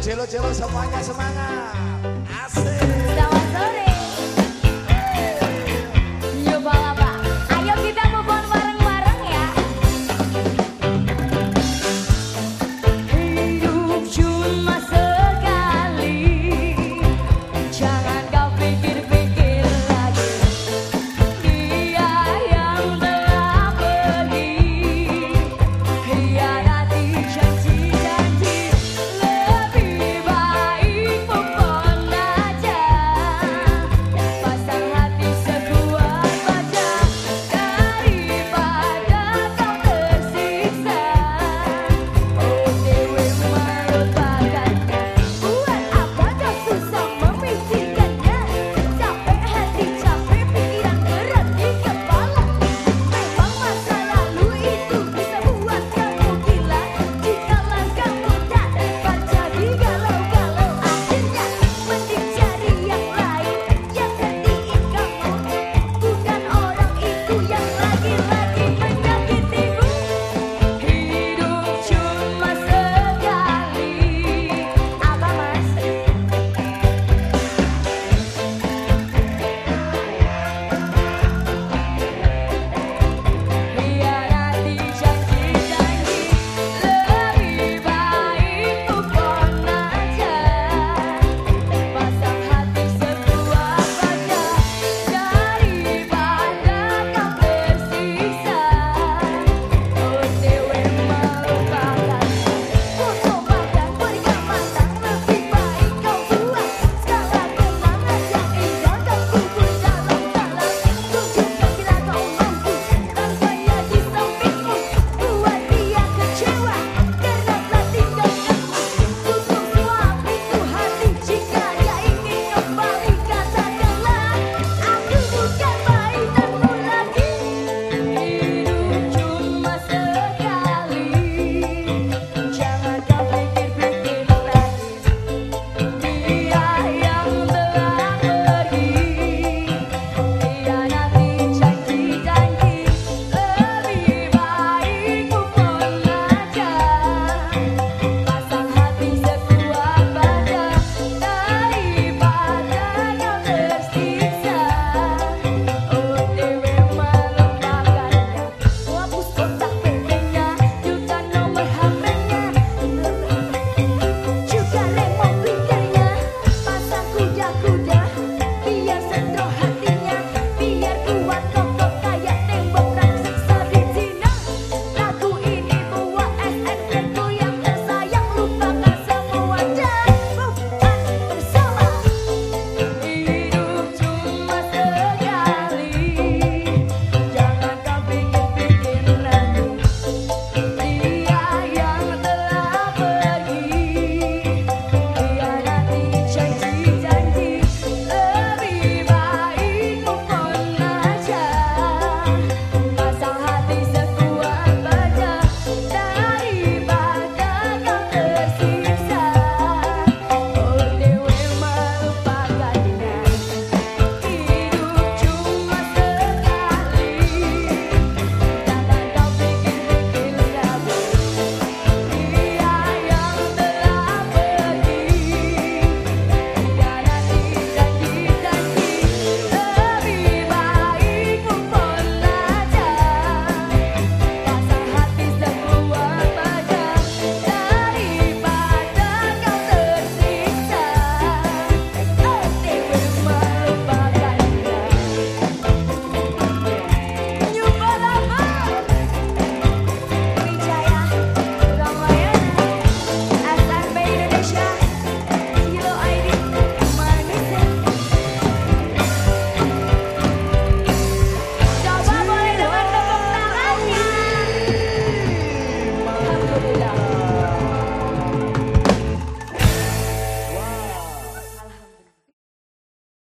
celo-celo semuanya semangat. Asik.